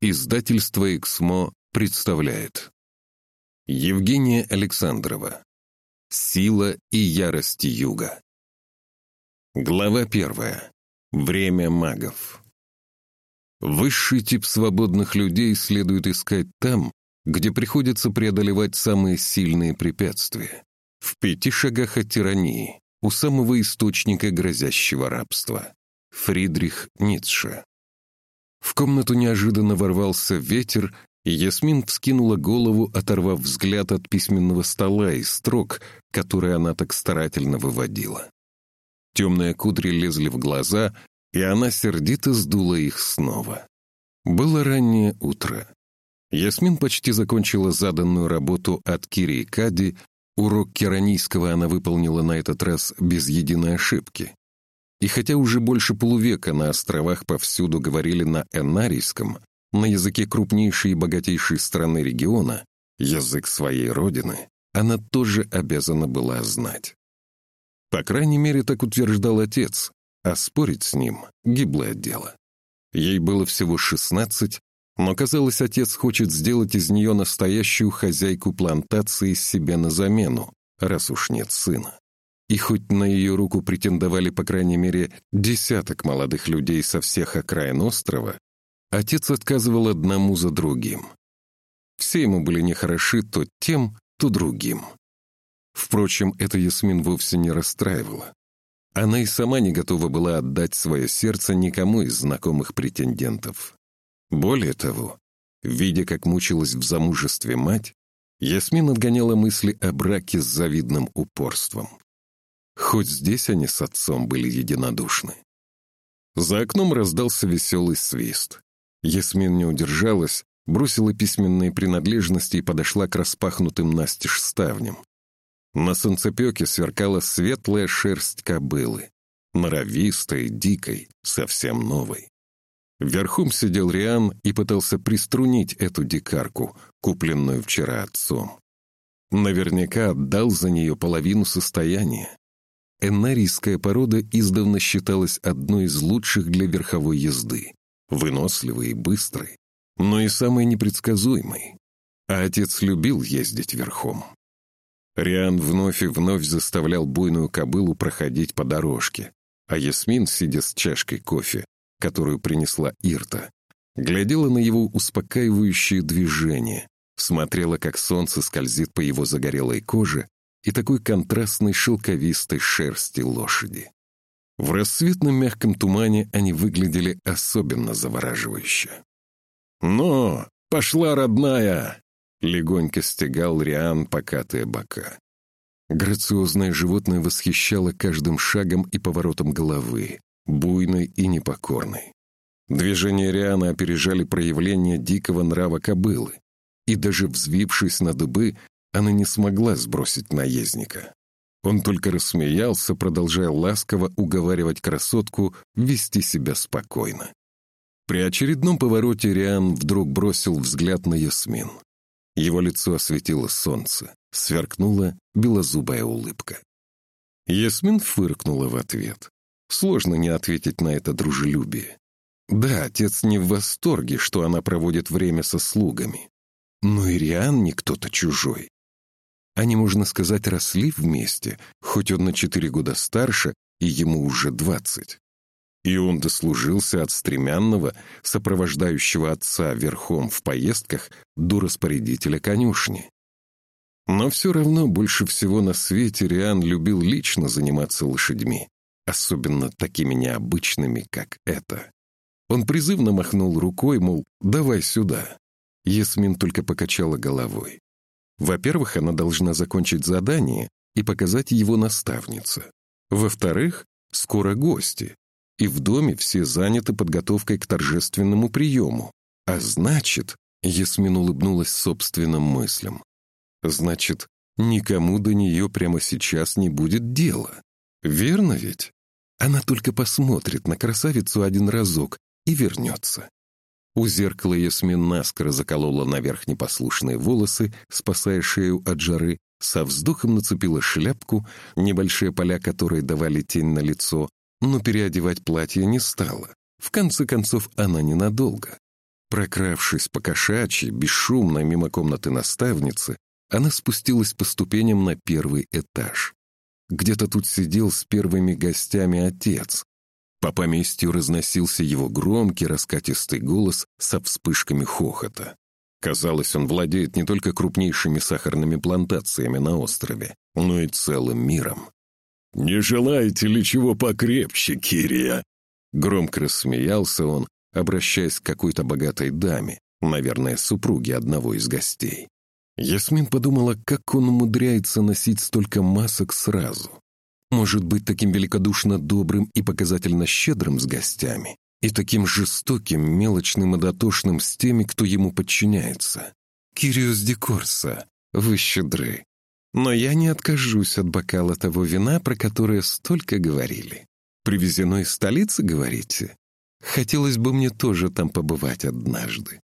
Издательство «Эксмо» представляет Евгения Александрова «Сила и ярость юга» Глава первая. Время магов Высший тип свободных людей следует искать там, где приходится преодолевать самые сильные препятствия. В пяти шагах от тирании, у самого источника грозящего рабства. Фридрих Ницше в комнату неожиданно ворвался ветер, и Ясмин вскинула голову, оторвав взгляд от письменного стола и строк, которые она так старательно выводила. Темные кудри лезли в глаза, и она сердито сдула их снова. Было раннее утро. Ясмин почти закончила заданную работу от Кири и Кади, урок керанийского она выполнила на этот раз без единой ошибки. И хотя уже больше полувека на островах повсюду говорили на энарийском, на языке крупнейшей и богатейшей страны региона, язык своей родины, она тоже обязана была знать. По крайней мере, так утверждал отец, а спорить с ним — гиблое дело. Ей было всего шестнадцать, но, казалось, отец хочет сделать из нее настоящую хозяйку плантации себе на замену, раз уж нет сына. И хоть на ее руку претендовали по крайней мере десяток молодых людей со всех окраин острова, отец отказывал одному за другим. Все ему были нехороши то тем, то другим. Впрочем, это Ясмин вовсе не расстраивало. Она и сама не готова была отдать свое сердце никому из знакомых претендентов. Более того, видя, как мучилась в замужестве мать, Ясмин отгоняла мысли о браке с завидным упорством. Хоть здесь они с отцом были единодушны. За окном раздался веселый свист. Ясмин не удержалась, бросила письменные принадлежности и подошла к распахнутым настежь ставням. На солнцепеке сверкала светлая шерсть кобылы, норовистой, дикой, совсем новой. Верхом сидел Риан и пытался приструнить эту дикарку, купленную вчера отцом. Наверняка отдал за нее половину состояния. Энарийская порода издавна считалась одной из лучших для верховой езды, выносливой и быстрой, но и самой непредсказуемой. А отец любил ездить верхом. Риан вновь и вновь заставлял буйную кобылу проходить по дорожке, а Ясмин, сидя с чашкой кофе, которую принесла Ирта, глядела на его успокаивающие движения, смотрела, как солнце скользит по его загорелой коже и такой контрастной шелковистой шерсти лошади. В рассветном мягком тумане они выглядели особенно завораживающе. «Но! Пошла, родная!» — легонько стегал Риан покатые бока. Грациозное животное восхищало каждым шагом и поворотом головы, буйной и непокорной. Движения Риана опережали проявление дикого нрава кобылы, и даже взвившись на дыбы, она не смогла сбросить наездника. Он только рассмеялся, продолжая ласково уговаривать красотку вести себя спокойно. При очередном повороте Риан вдруг бросил взгляд на Ясмин. Его лицо осветило солнце, сверкнула белозубая улыбка. Ясмин фыркнула в ответ. Сложно не ответить на это дружелюбие. Да, отец не в восторге, что она проводит время со слугами. Но и Риан не кто-то чужой. Они, можно сказать, росли вместе, хоть он на четыре года старше, и ему уже двадцать. И он дослужился от стремянного, сопровождающего отца верхом в поездках до распорядителя конюшни. Но все равно больше всего на свете Риан любил лично заниматься лошадьми, особенно такими необычными, как это. Он призывно махнул рукой, мол, давай сюда. Ясмин только покачала головой. Во-первых, она должна закончить задание и показать его наставнице. Во-вторых, скоро гости, и в доме все заняты подготовкой к торжественному приему. А значит, Ясмин улыбнулась собственным мыслям. Значит, никому до нее прямо сейчас не будет дела. Верно ведь? Она только посмотрит на красавицу один разок и вернется. У зеркала Ясмин наскоро заколола наверх непослушные волосы, спасая шею от жары, со вздохом нацепила шляпку, небольшие поля которой давали тень на лицо, но переодевать платье не стала. В конце концов, она ненадолго. Прокравшись по кошачьи, бесшумно мимо комнаты наставницы, она спустилась по ступеням на первый этаж. Где-то тут сидел с первыми гостями отец. По поместью разносился его громкий раскатистый голос со вспышками хохота. Казалось, он владеет не только крупнейшими сахарными плантациями на острове, но и целым миром. «Не желаете ли чего покрепче, Кирия?» Громко рассмеялся он, обращаясь к какой-то богатой даме, наверное, супруге одного из гостей. Ясмин подумала, как он умудряется носить столько масок сразу. Может быть таким великодушно добрым и показательно щедрым с гостями, и таким жестоким, мелочным и дотошным с теми, кто ему подчиняется. «Кириус Декорса, вы щедры. Но я не откажусь от бокала того вина, про которое столько говорили. Привезено из столицы, говорите? Хотелось бы мне тоже там побывать однажды».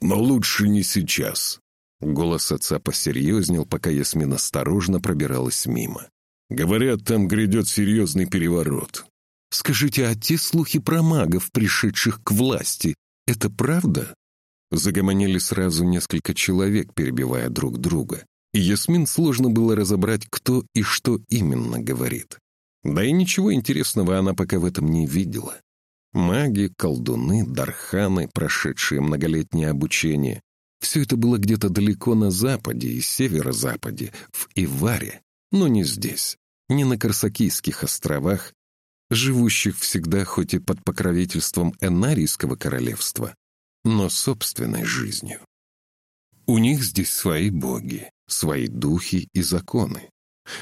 «Но лучше не сейчас», Голос отца посерьезнел, пока Ясмин осторожно пробиралась мимо. «Говорят, там грядет серьезный переворот». «Скажите, а те слухи про магов, пришедших к власти, это правда?» Загомонили сразу несколько человек, перебивая друг друга. И Ясмин сложно было разобрать, кто и что именно говорит. Да и ничего интересного она пока в этом не видела. Маги, колдуны, дарханы, прошедшие многолетнее обучение, все это было где-то далеко на западе и северо-западе, в Иваре, но не здесь, не на Корсакийских островах, живущих всегда хоть и под покровительством Энарийского королевства, но собственной жизнью. У них здесь свои боги, свои духи и законы.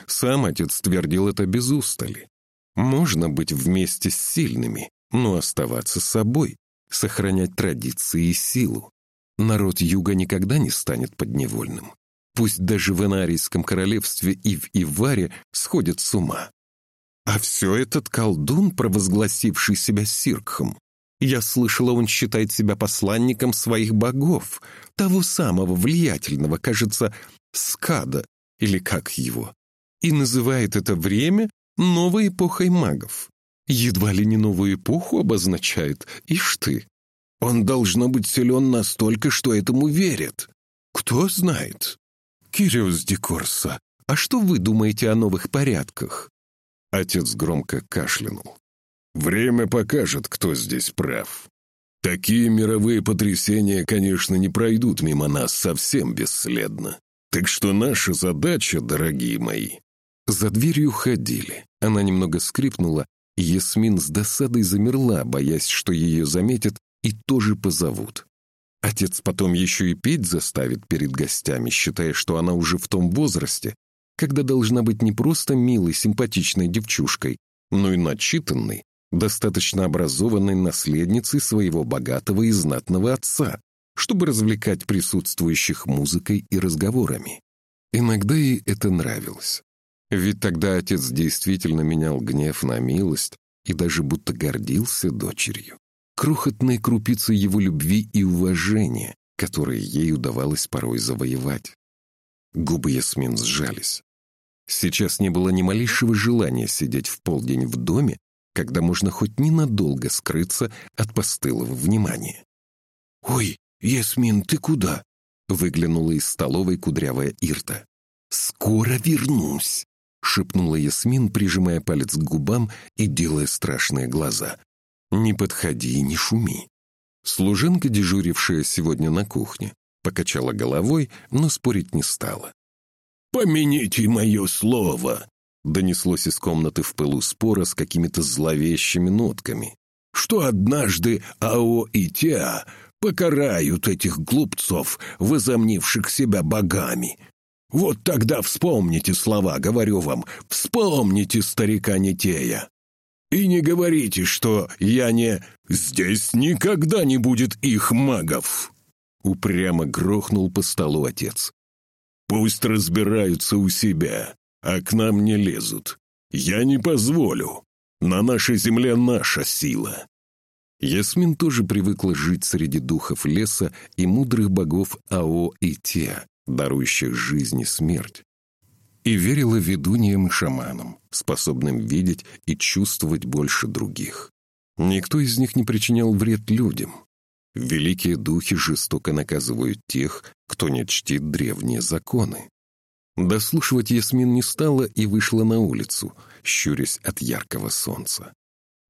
Сам отец твердил это без устали. Можно быть вместе с сильными, но оставаться собой, сохранять традиции и силу. Народ Юга никогда не станет подневольным. Пусть даже в Энарийском королевстве и в Иваре сходят с ума. А все этот колдун, провозгласивший себя Сиркхом. Я слышала, он считает себя посланником своих богов, того самого влиятельного, кажется, Скада, или как его, и называет это время новой эпохой магов. Едва ли не новую эпоху обозначает, ишь ты. Он должно быть силен настолько, что этому верит. Кто знает? Кириус Декорса, а что вы думаете о новых порядках? Отец громко кашлянул. Время покажет, кто здесь прав. Такие мировые потрясения, конечно, не пройдут мимо нас совсем бесследно. Так что наша задача, дорогие мои... За дверью ходили. Она немного скрипнула, и Ясмин с досадой замерла, боясь, что ее заметят и тоже позовут. Отец потом еще и петь заставит перед гостями, считая, что она уже в том возрасте, когда должна быть не просто милой, симпатичной девчушкой, но и начитанной, достаточно образованной наследницей своего богатого и знатного отца, чтобы развлекать присутствующих музыкой и разговорами. Иногда ей это нравилось. Ведь тогда отец действительно менял гнев на милость и даже будто гордился дочерью крохотной крупицы его любви и уважения, которые ей удавалось порой завоевать. Губы Ясмин сжались. Сейчас не было ни малейшего желания сидеть в полдень в доме, когда можно хоть ненадолго скрыться от постылого внимания. «Ой, Ясмин, ты куда?» — выглянула из столовой кудрявая Ирта. «Скоро вернусь!» — шепнула Ясмин, прижимая палец к губам и делая страшные глаза. «Не подходи и не шуми». Служенка, дежурившая сегодня на кухне, покачала головой, но спорить не стала. «Помяните мое слово!» донеслось из комнаты в пылу спора с какими-то зловещими нотками. «Что однажды Ао и Теа покарают этих глупцов, возомнивших себя богами. Вот тогда вспомните слова, говорю вам, вспомните старика Нитея. И не говорите, что я не... Здесь никогда не будет их магов!» Упрямо грохнул по столу отец. «Пусть разбираются у себя, а к нам не лезут. Я не позволю. На нашей земле наша сила». Ясмин тоже привыкла жить среди духов леса и мудрых богов Ао и Те, дарующих жизнь и смерть и верила ведуньям и шаманам, способным видеть и чувствовать больше других. Никто из них не причинял вред людям. Великие духи жестоко наказывают тех, кто не чтит древние законы. Дослушивать Ясмин не стала и вышла на улицу, щурясь от яркого солнца.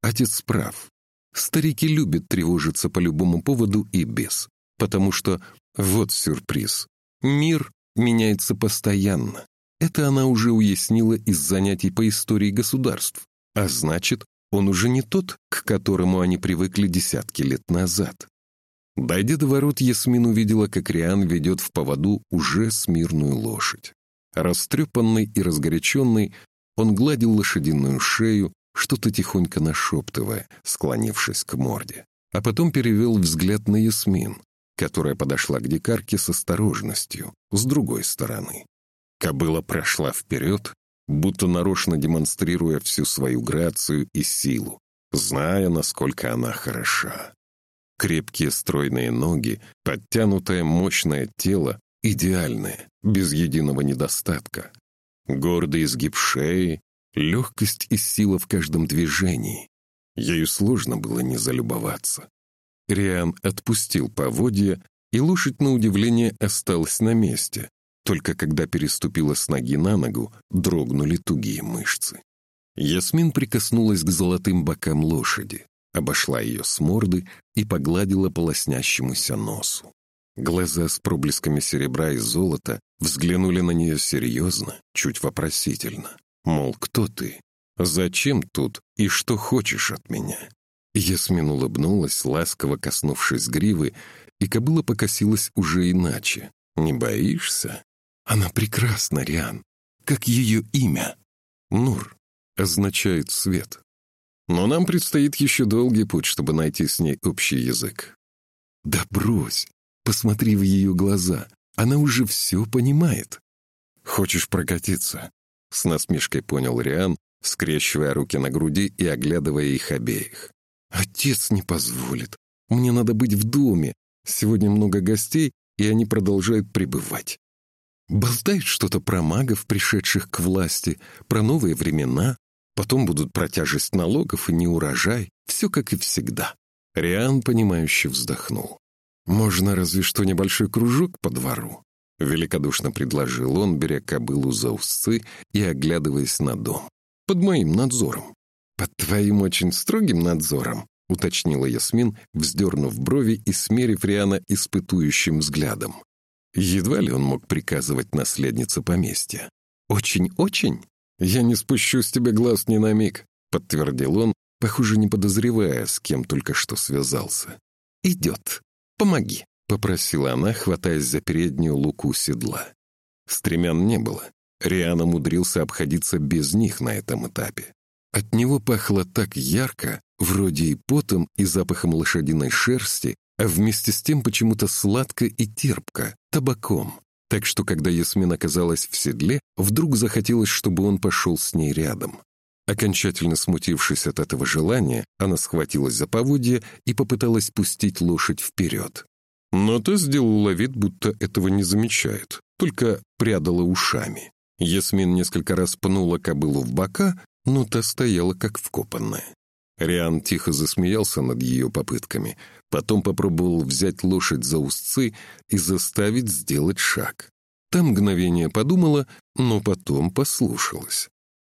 Отец прав. Старики любят тревожиться по любому поводу и без, потому что вот сюрприз. Мир меняется постоянно. Это она уже уяснила из занятий по истории государств. А значит, он уже не тот, к которому они привыкли десятки лет назад. Дойдя до ворот, Ясмин увидела, как Риан ведет в поводу уже смирную лошадь. Растрепанный и разгоряченный, он гладил лошадиную шею, что-то тихонько нашептывая, склонившись к морде. А потом перевел взгляд на Ясмин, которая подошла к дикарке с осторожностью, с другой стороны. Кобыла прошла вперед, будто нарочно демонстрируя всю свою грацию и силу, зная, насколько она хороша. Крепкие стройные ноги, подтянутое мощное тело, идеальное, без единого недостатка. Гордый изгиб шеи, легкость и сила в каждом движении. Ею сложно было не залюбоваться. Риан отпустил поводья, и лошадь, на удивление, осталась на месте. Только когда переступила с ноги на ногу, дрогнули тугие мышцы. Ясмин прикоснулась к золотым бокам лошади, обошла ее с морды и погладила по лоснящемуся носу. Глаза с проблесками серебра и золота взглянули на нее серьезно, чуть вопросительно. Мол, кто ты? Зачем тут и что хочешь от меня? Ясмин улыбнулась, ласково коснувшись гривы, и кобыла покосилась уже иначе. «Не боишься?» «Она прекрасна, Риан. Как ее имя?» «Нур. Означает свет. Но нам предстоит еще долгий путь, чтобы найти с ней общий язык». «Да брось! Посмотри в ее глаза. Она уже все понимает». «Хочешь прокатиться?» С насмешкой понял Риан, скрещивая руки на груди и оглядывая их обеих. «Отец не позволит. Мне надо быть в доме. Сегодня много гостей, и они продолжают пребывать. Болтают что-то про магов, пришедших к власти, про новые времена. Потом будут про тяжесть налогов и неурожай. Все как и всегда». Риан, понимающе вздохнул. «Можно разве что небольшой кружок по двору?» Великодушно предложил он, беря кобылу за узцы и оглядываясь на дом. «Под моим надзором». «Под твоим очень строгим надзором», — уточнила Ясмин, вздернув брови и смерив Риана испытующим взглядом. Едва ли он мог приказывать наследнице поместья. «Очень-очень? Я не спущу с тебя глаз ни на миг», — подтвердил он, похоже, не подозревая, с кем только что связался. «Идет. Помоги», — попросила она, хватаясь за переднюю луку седла. Стремян не было. Риан умудрился обходиться без них на этом этапе. От него пахло так ярко, вроде и потом, и запахом лошадиной шерсти, а вместе с тем почему-то сладко и терпко, табаком. Так что, когда Ясмин оказалась в седле, вдруг захотелось, чтобы он пошел с ней рядом. Окончательно смутившись от этого желания, она схватилась за поводья и попыталась пустить лошадь вперед. Но та сделала вид, будто этого не замечает, только прядала ушами. Ясмин несколько раз пнула кобылу в бока, но та стояла как вкопанная. Риан тихо засмеялся над ее попытками, потом попробовал взять лошадь за узцы и заставить сделать шаг. Та мгновение подумала, но потом послушалась.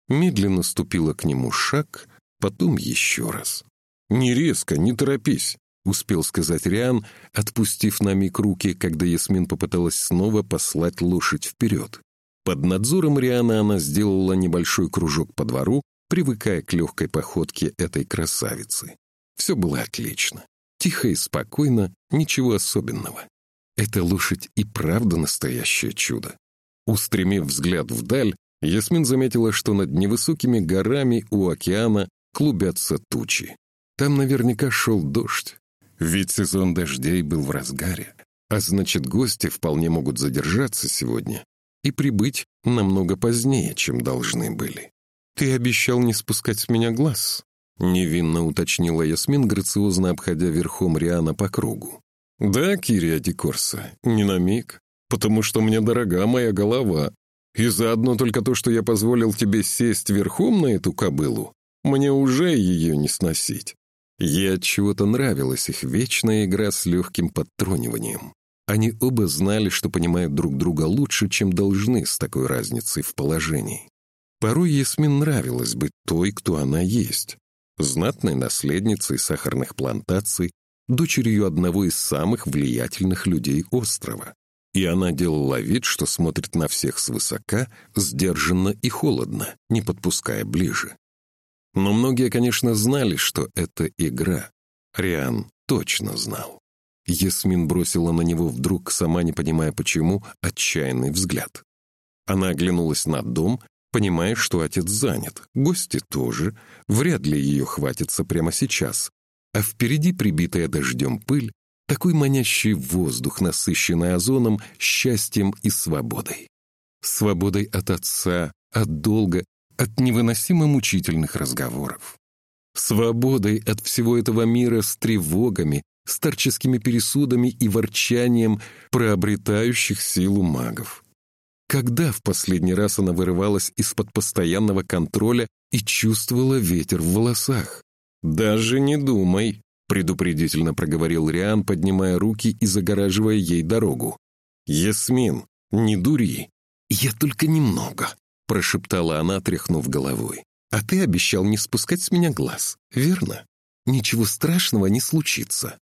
Медленно ступила к нему шаг, потом еще раз. «Не резко, не торопись», — успел сказать Риан, отпустив на миг руки, когда Ясмин попыталась снова послать лошадь вперед. Под надзором Риана она сделала небольшой кружок по двору, привыкая к легкой походке этой красавицы. Все было отлично. Тихо и спокойно, ничего особенного. Эта лошадь и правда настоящее чудо. Устремив взгляд вдаль, Ясмин заметила, что над невысокими горами у океана клубятся тучи. Там наверняка шел дождь. Ведь сезон дождей был в разгаре. А значит, гости вполне могут задержаться сегодня и прибыть намного позднее, чем должны были. «Ты обещал не спускать с меня глаз», — невинно уточнила Ясмин, грациозно обходя верхом Риана по кругу. «Да, Кирия Дикорса, не на миг, потому что мне дорога моя голова, и заодно только то, что я позволил тебе сесть верхом на эту кобылу, мне уже ее не сносить. Ей от чего-то нравилась их вечная игра с легким подтрониванием. Они оба знали, что понимают друг друга лучше, чем должны с такой разницей в положении. Порой Ясмин нравилось быть той, кто она есть. Знатной наследницей сахарных плантаций, дочерью одного из самых влиятельных людей острова. И она делала вид, что смотрит на всех свысока, сдержанно и холодно, не подпуская ближе. Но многие, конечно, знали, что это игра. Риан точно знал. Ясмин бросила на него вдруг, сама не понимая почему, отчаянный взгляд. Она оглянулась на дом, понимая, что отец занят, гости тоже, вряд ли ее хватится прямо сейчас. А впереди прибитая дождем пыль, такой манящий воздух, насыщенный озоном, счастьем и свободой. Свободой от отца, от долга, от невыносимо мучительных разговоров. Свободой от всего этого мира с тревогами, старческими пересудами и ворчанием прообретающих силу магов. Когда в последний раз она вырывалась из-под постоянного контроля и чувствовала ветер в волосах? «Даже не думай», — предупредительно проговорил Риан, поднимая руки и загораживая ей дорогу. «Ясмин, не дури». «Я только немного», — прошептала она, тряхнув головой. «А ты обещал не спускать с меня глаз, верно? Ничего страшного не случится».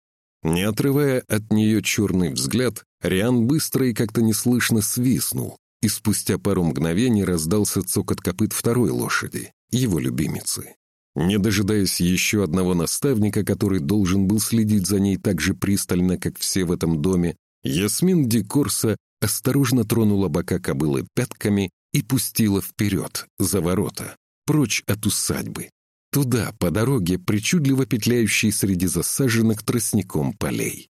Не отрывая от нее черный взгляд, Риан быстро и как-то неслышно свистнул, и спустя пару мгновений раздался цокот копыт второй лошади, его любимицы. Не дожидаясь еще одного наставника, который должен был следить за ней так же пристально, как все в этом доме, Ясмин Дикорса осторожно тронула бока кобылы пятками и пустила вперед, за ворота, прочь от усадьбы, Туда, по дороге, причудливо петляющей среди засаженных тростником полей.